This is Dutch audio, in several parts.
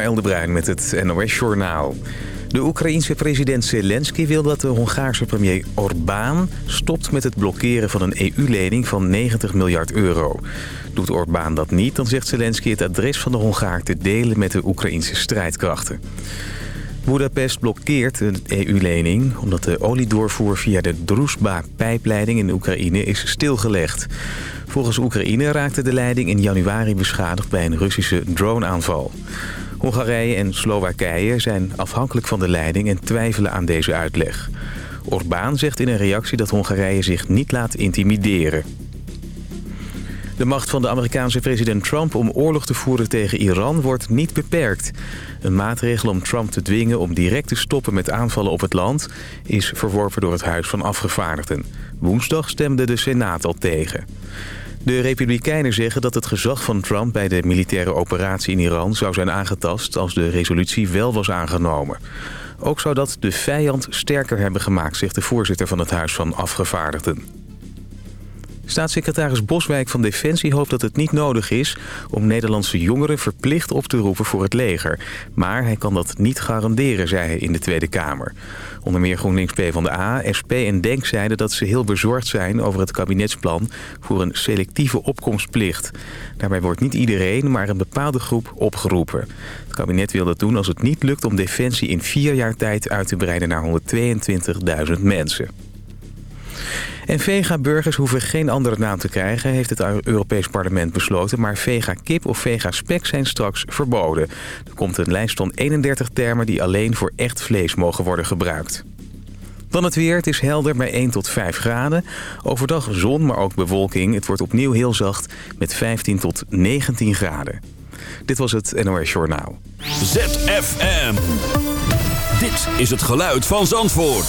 Elde Bruin met het NOS Journaal. De Oekraïense president Zelensky wil dat de Hongaarse premier Orbán stopt met het blokkeren van een EU-lening van 90 miljard euro. Doet Orbán dat niet, dan zegt Zelensky het adres van de Hongaar te delen met de Oekraïense strijdkrachten. Budapest blokkeert de EU-lening omdat de oliedoorvoer via de Druzhba-pijpleiding in Oekraïne is stilgelegd. Volgens Oekraïne raakte de leiding in januari beschadigd bij een Russische droneaanval. Hongarije en Slowakije zijn afhankelijk van de leiding en twijfelen aan deze uitleg. Orbán zegt in een reactie dat Hongarije zich niet laat intimideren. De macht van de Amerikaanse president Trump om oorlog te voeren tegen Iran wordt niet beperkt. Een maatregel om Trump te dwingen om direct te stoppen met aanvallen op het land... is verworpen door het Huis van Afgevaardigden. Woensdag stemde de Senaat al tegen. De Republikeinen zeggen dat het gezag van Trump bij de militaire operatie in Iran zou zijn aangetast als de resolutie wel was aangenomen. Ook zou dat de vijand sterker hebben gemaakt, zegt de voorzitter van het Huis van Afgevaardigden. Staatssecretaris Boswijk van Defensie hoopt dat het niet nodig is... om Nederlandse jongeren verplicht op te roepen voor het leger. Maar hij kan dat niet garanderen, zei hij in de Tweede Kamer. Onder meer GroenLinks PvdA, SP en DENK zeiden dat ze heel bezorgd zijn... over het kabinetsplan voor een selectieve opkomstplicht. Daarbij wordt niet iedereen, maar een bepaalde groep opgeroepen. Het kabinet wil dat doen als het niet lukt om Defensie in vier jaar tijd uit te breiden naar 122.000 mensen. En vega-burgers hoeven geen andere naam te krijgen, heeft het Europees Parlement besloten. Maar vega-kip of vega-spek zijn straks verboden. Er komt een lijst van 31 termen die alleen voor echt vlees mogen worden gebruikt. Dan het weer. Het is helder bij 1 tot 5 graden. Overdag zon, maar ook bewolking. Het wordt opnieuw heel zacht met 15 tot 19 graden. Dit was het NOS Journaal. ZFM. Dit is het geluid van Zandvoort.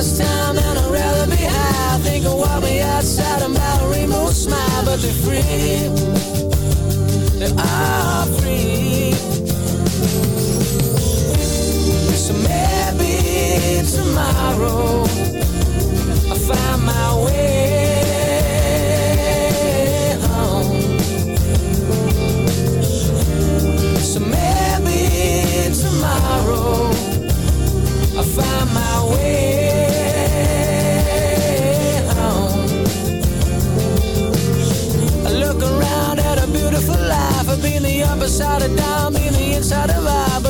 West Town and I'd rather be high. Think of walk me outside and rainbow smile, but they're free. They are free. So maybe tomorrow. I'll find my way home. So maybe tomorrow I'll find my way been the upper side of down, been the inside of I,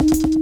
Música